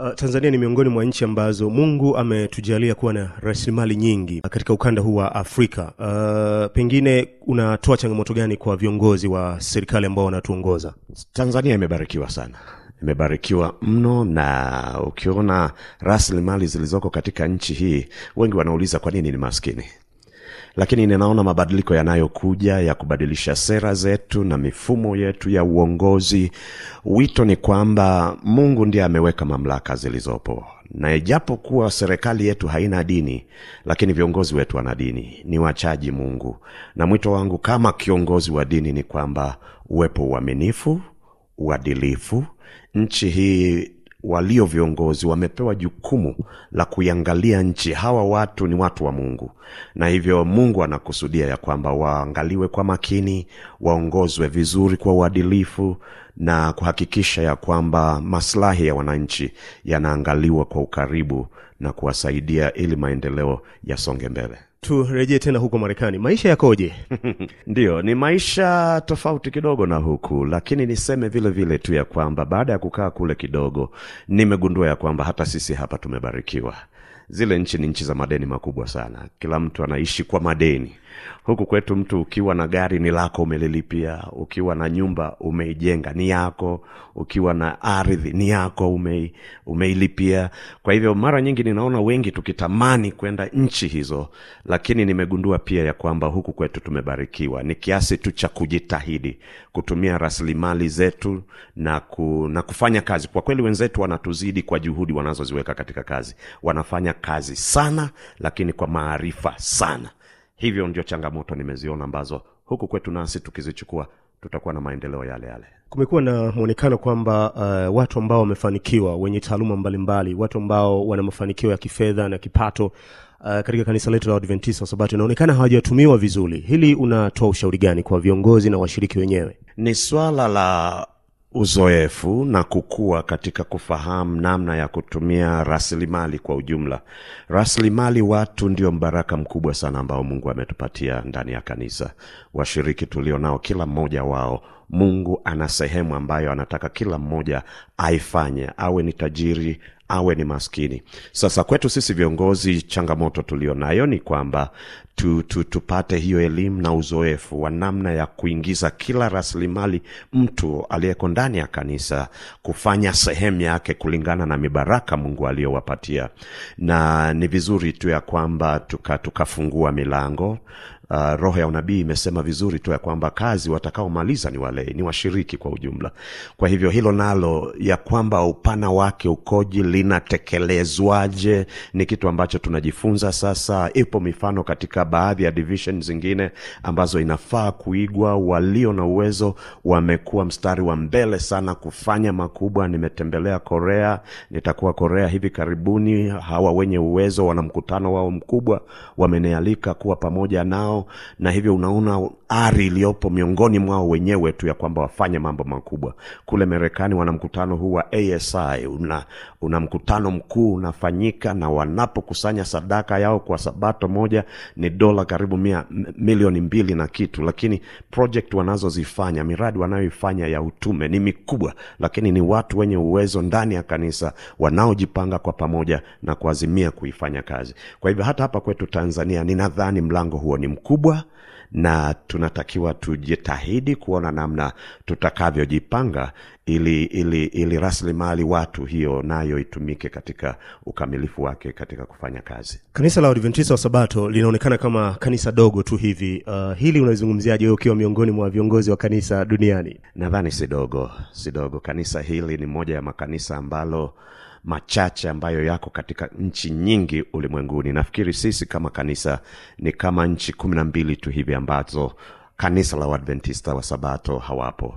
Uh, Tanzania ni miongoni mwa nchi ambazo Mungu ametujalia kuwa na rasilimali nyingi katika ukanda huu wa Afrika. Uh, pengine unatoa changamoto gani kwa viongozi wa serikali ambao wanatuongoza? Tanzania imebarikiwa sana, imebarikiwa mno, na ukiona rasilimali zilizoko katika nchi hii, wengi wanauliza kwa nini ni maskini lakini ninaona mabadiliko yanayokuja ya kubadilisha sera zetu na mifumo yetu ya uongozi. Wito ni kwamba Mungu ndiye ameweka mamlaka zilizopo, na ijapokuwa serikali yetu haina dini, lakini viongozi wetu wana dini, ni wachaji Mungu. Na mwito wangu kama kiongozi wa dini ni kwamba uwepo uaminifu, uadilifu. Nchi hii walio viongozi wamepewa jukumu la kuiangalia nchi. Hawa watu ni watu wa Mungu, na hivyo Mungu anakusudia ya kwamba waangaliwe kwa makini, waongozwe vizuri kwa uadilifu na kuhakikisha ya kwamba maslahi ya wananchi yanaangaliwa kwa ukaribu na kuwasaidia ili maendeleo yasonge mbele. Turejee tena huko Marekani, maisha yakoje? Ndiyo, ni maisha tofauti kidogo na huku, lakini niseme vile vile tu ya kwamba baada ya kukaa kule kidogo, nimegundua ya kwamba hata sisi hapa tumebarikiwa. Zile nchi ni nchi za madeni makubwa sana, kila mtu anaishi kwa madeni. Huku kwetu mtu ukiwa na gari ni lako, umelilipia. Ukiwa na nyumba umeijenga ni yako. Ukiwa na ardhi ni yako, ume, umeilipia. Kwa hivyo mara nyingi ninaona wengi tukitamani kwenda nchi hizo, lakini nimegundua pia ya kwamba huku kwetu tumebarikiwa. Ni kiasi tu cha kujitahidi kutumia rasilimali zetu na, ku, na kufanya kazi. Kwa kweli wenzetu wanatuzidi kwa juhudi wanazoziweka katika kazi. Wanafanya kazi sana, lakini kwa maarifa sana hivyo ndio changamoto nimeziona ambazo huku kwetu nasi tukizichukua tutakuwa na maendeleo yale yale Kumekuwa na mwonekano kwamba uh, watu ambao wamefanikiwa wenye taaluma mbalimbali, watu ambao wana mafanikio ya kifedha na kipato uh, katika kanisa letu la Adventista Sabato inaonekana hawajatumiwa vizuri. Hili unatoa ushauri gani kwa viongozi na washiriki wenyewe? ni swala la uzoefu na kukua katika kufahamu namna ya kutumia rasilimali kwa ujumla. Rasilimali watu ndio mbaraka mkubwa sana ambao Mungu ametupatia ndani ya kanisa. Washiriki tulio nao, kila mmoja wao Mungu ana sehemu ambayo anataka kila mmoja aifanye, awe ni tajiri awe ni maskini. Sasa kwetu sisi viongozi, changamoto tulio nayo ni kwamba tu, tu, tupate hiyo elimu na uzoefu wa namna ya kuingiza kila rasilimali mtu aliyeko ndani ya kanisa kufanya sehemu yake kulingana na mibaraka Mungu aliyowapatia, na ni vizuri tu ya kwamba tukafungua tuka milango Uh, roho ya unabii imesema vizuri tu ya kwamba kazi watakaomaliza ni wale ni washiriki kwa ujumla. Kwa hivyo hilo nalo ya kwamba upana wake ukoji linatekelezwaje, ni kitu ambacho tunajifunza sasa. Ipo mifano katika baadhi ya division zingine ambazo inafaa kuigwa. Walio na uwezo wamekuwa mstari wa mbele sana kufanya makubwa. Nimetembelea Korea, nitakuwa Korea hivi karibuni. Hawa wenye uwezo wana mkutano wao mkubwa, wamenealika kuwa pamoja nao na hivyo unaona ari iliyopo miongoni mwao wenyewe tu ya kwamba wafanye mambo makubwa. Kule Marekani wana mkutano huu wa ASI, una, una mkutano mkuu unafanyika, na wanapokusanya sadaka yao kwa sabato moja ni dola karibu mia, milioni mbili na kitu, lakini project wanazozifanya, miradi wanayoifanya ya utume ni mikubwa, lakini ni watu wenye uwezo ndani ya kanisa wanaojipanga kwa pamoja na kuazimia kuifanya kazi. Kwa hivyo hata hapa kwetu Tanzania ninadhani mlango huo ni mkubwa na tunatakiwa tujitahidi kuona namna tutakavyojipanga ili ili ili rasilimali watu hiyo nayo itumike katika ukamilifu wake katika kufanya kazi. Kanisa la Adventista wa Sabato linaonekana kama kanisa dogo tu hivi. Uh, hili unalizungumziaje wewe ukiwa miongoni mwa viongozi wa kanisa duniani? Nadhani si dogo, si dogo. Kanisa hili ni moja ya makanisa ambalo machache ambayo yako katika nchi nyingi ulimwenguni. Nafikiri sisi kama kanisa ni kama nchi kumi na mbili tu hivi ambazo kanisa la Uadventista wa Sabato hawapo.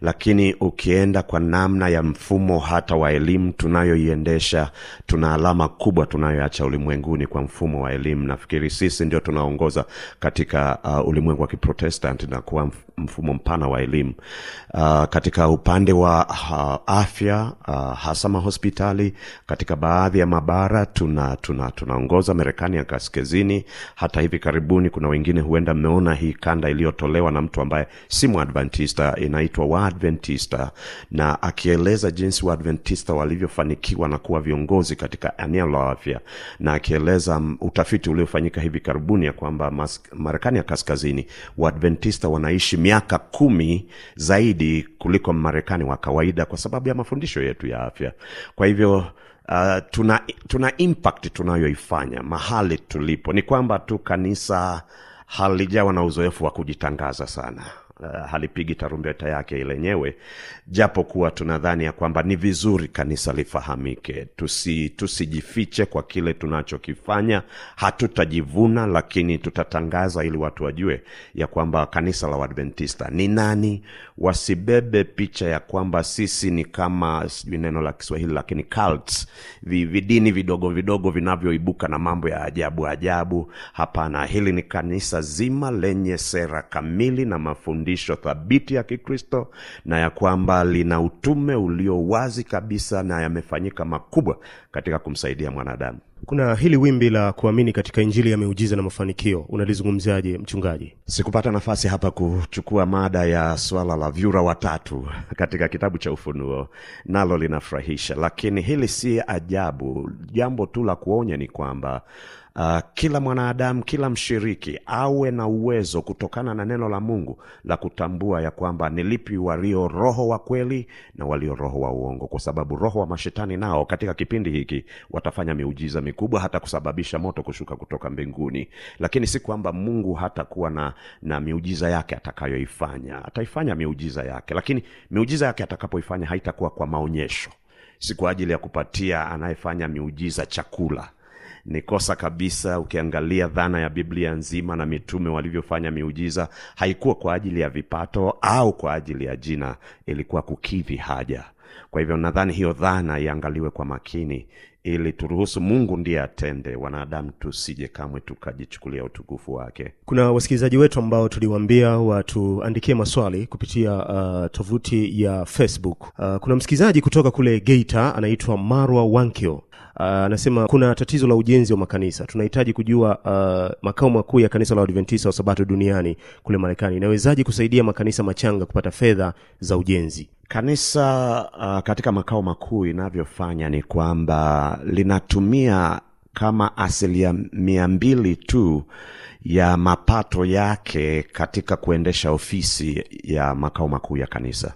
Lakini ukienda kwa namna ya mfumo hata wa elimu tunayoiendesha, tuna alama kubwa tunayoacha ulimwenguni kwa mfumo wa elimu. Nafikiri sisi ndio tunaongoza katika uh, ulimwengu wa kiprotestant na kuwa mfumo mpana wa elimu uh, katika upande wa uh, afya uh, hasa mahospitali katika baadhi ya mabara tuna tuna tunaongoza Marekani ya kaskazini. Hata hivi karibuni kuna wengine huenda mmeona hii kanda iliyoto inatolewa na mtu ambaye si mwadventista inaitwa waadventista. Na akieleza jinsi waadventista walivyofanikiwa na kuwa viongozi katika eneo la afya na akieleza mm, utafiti uliofanyika hivi karibuni ya kwamba marekani ya kaskazini waadventista wanaishi miaka kumi zaidi kuliko marekani wa kawaida kwa sababu ya mafundisho yetu ya afya. Kwa hivyo Uh, tuna, tuna impact tunayoifanya mahali tulipo. Ni kwamba tu kanisa halijawa na uzoefu wa kujitangaza sana uh, halipigi tarumbeta yake lenyewe japo kuwa tunadhani ya kwamba ni vizuri kanisa lifahamike. Tusi tusijifiche kwa kile tunachokifanya. Hatutajivuna lakini tutatangaza ili watu wajue ya kwamba kanisa la uadventista ni nani. Wasibebe picha ya kwamba sisi ni kama sijui neno la kiswahili lakini cults. Vi- vidini vidogo vidogo vinavyoibuka na mambo ya ajabu ajabu. Hapana hili ni kanisa zima lenye sera kamili na mafundisho thabiti ya kikristo na ya kwamba lina utume ulio wazi kabisa na yamefanyika makubwa katika kumsaidia mwanadamu. Kuna hili wimbi la kuamini katika injili ya miujiza na mafanikio. Unalizungumziaje mchungaji? Sikupata nafasi hapa kuchukua mada ya swala la vyura watatu katika kitabu cha ufunuo nalo linafurahisha. Lakini hili si ajabu. Jambo tu la kuonya ni kwamba Uh, kila mwanadamu kila mshiriki awe na uwezo kutokana na neno la mungu la kutambua ya kwamba ni lipi walio roho wa kweli na walio roho wa uongo. Kwa sababu roho wa mashetani nao katika kipindi hiki watafanya miujiza mikubwa hata kusababisha moto kushuka kutoka mbinguni. Lakini si kwamba mungu hatakuwa na na miujiza yake atakayoifanya. Ataifanya miujiza yake. Lakini miujiza yake atakapoifanya haitakuwa kwa maonyesho. Si kwa ajili ya kupatia anayefanya miujiza chakula ni kosa kabisa. Ukiangalia dhana ya biblia nzima na mitume walivyofanya miujiza haikuwa kwa ajili ya vipato au kwa ajili ya jina. Ilikuwa kukidhi haja. Kwa hivyo nadhani hiyo dhana iangaliwe kwa makini ili turuhusu mungu ndiye atende. Wanadamu tusije kamwe tukajichukulia utukufu wake. Kuna wasikilizaji wetu ambao tuliwaambia watuandikie maswali kupitia uh, tovuti ya facebook. Uh, kuna msikilizaji kutoka kule geita anaitwa marwa wankio Uh, anasema kuna tatizo la ujenzi wa makanisa. Tunahitaji kujua uh, makao makuu ya kanisa la Waadventista wa sabato duniani kule marekani. Inawezaje kusaidia makanisa machanga kupata fedha za ujenzi? Kanisa uh, katika makao makuu inavyofanya ni kwamba linatumia kama asilia mia mbili tu ya mapato yake katika kuendesha ofisi ya makao makuu ya kanisa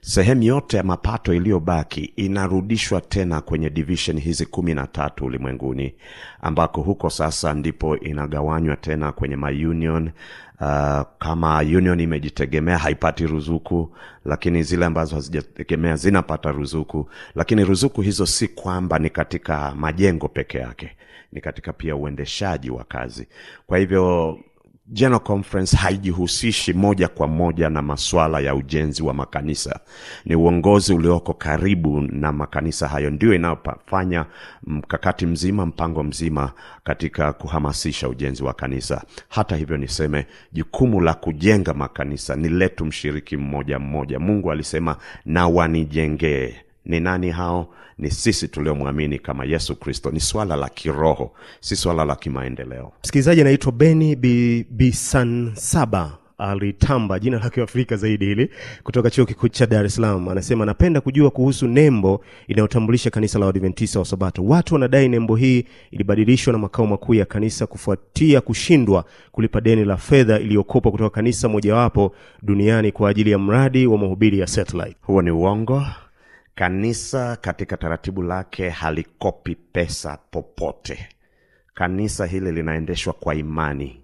sehemu yote ya mapato iliyobaki inarudishwa tena kwenye division hizi kumi na tatu ulimwenguni ambako huko sasa ndipo inagawanywa tena kwenye maunion uh, kama union imejitegemea haipati ruzuku lakini zile ambazo hazijategemea zinapata ruzuku. Lakini ruzuku hizo si kwamba ni katika majengo peke yake ni katika pia uendeshaji wa kazi. Kwa hivyo General Conference haijihusishi moja kwa moja na masuala ya ujenzi wa makanisa. Ni uongozi ulioko karibu na makanisa hayo ndio inayofanya mkakati mzima, mpango mzima katika kuhamasisha ujenzi wa kanisa. Hata hivyo, niseme jukumu la kujenga makanisa ni letu mshiriki mmoja mmoja. Mungu alisema na wanijengee. Ni nani hao? Ni sisi tuliomwamini kama Yesu Kristo. Ni swala la kiroho, si swala la kimaendeleo. msikilizaji anaitwa beni Bi- bisansaba alitamba jina la kiafrika zaidi hili kutoka chuo kikuu cha dar es salaam anasema anapenda kujua kuhusu nembo inayotambulisha kanisa la wadventisa wa sabato watu wanadai nembo hii ilibadilishwa na makao makuu ya kanisa kufuatia kushindwa kulipa deni la fedha iliyokopwa kutoka kanisa mojawapo duniani kwa ajili ya mradi wa mahubiri ya satellite Huo ni uongo. Kanisa katika taratibu lake halikopi pesa popote. Kanisa hili linaendeshwa kwa imani.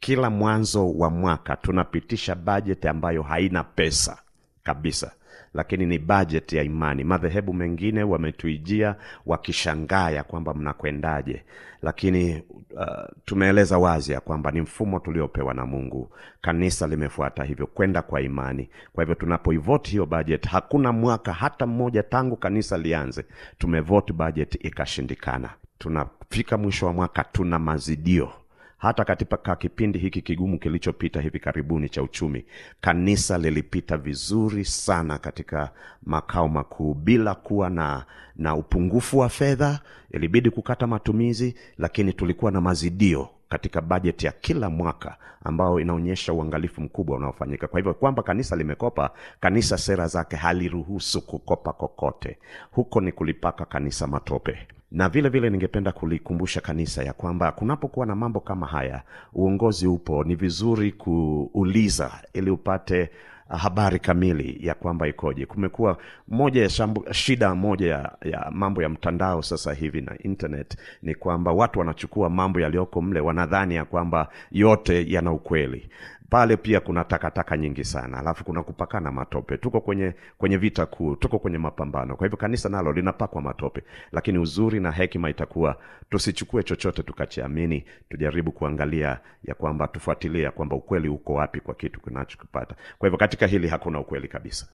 Kila mwanzo wa mwaka tunapitisha bajeti ambayo haina pesa kabisa, lakini ni bajeti ya imani. Madhehebu mengine wametuijia wakishangaa ya kwamba mnakwendaje, lakini uh, tumeeleza wazi ya kwamba ni mfumo tuliopewa na Mungu. Kanisa limefuata hivyo, kwenda kwa imani. Kwa hivyo tunapoivoti hiyo bajeti, hakuna mwaka hata mmoja tangu kanisa lianze tumevoti bajeti ikashindikana. Tunafika mwisho wa mwaka tuna mazidio hata katika kipindi hiki kigumu kilichopita hivi karibuni cha uchumi kanisa lilipita vizuri sana katika makao makuu bila kuwa na na upungufu wa fedha. Ilibidi kukata matumizi lakini tulikuwa na mazidio katika bajeti ya kila mwaka ambao inaonyesha uangalifu mkubwa unaofanyika. Kwa hivyo kwamba kanisa limekopa kanisa sera zake haliruhusu kukopa kokote. Huko ni kulipaka kanisa matope na vile vile ningependa kulikumbusha kanisa ya kwamba kunapokuwa na mambo kama haya uongozi upo. Ni vizuri kuuliza ili upate habari kamili ya kwamba ikoje. Kumekuwa moja ya shambu, shida moja ya, ya mambo ya mtandao sasa hivi na internet ni kwamba watu wanachukua mambo yaliyoko mle wanadhani ya kwamba yote yana ukweli pale pia kuna takataka taka nyingi sana alafu kuna kupakana matope. Tuko kwenye kwenye vita kuu tuko kwenye mapambano. Kwa hivyo kanisa nalo linapakwa matope lakini uzuri na hekima itakuwa tusichukue chochote tukachiamini tujaribu kuangalia ya kwamba tufuatilie ya kwamba ukweli uko wapi kwa kitu kinachokipata kwa hivyo katika hili hakuna ukweli kabisa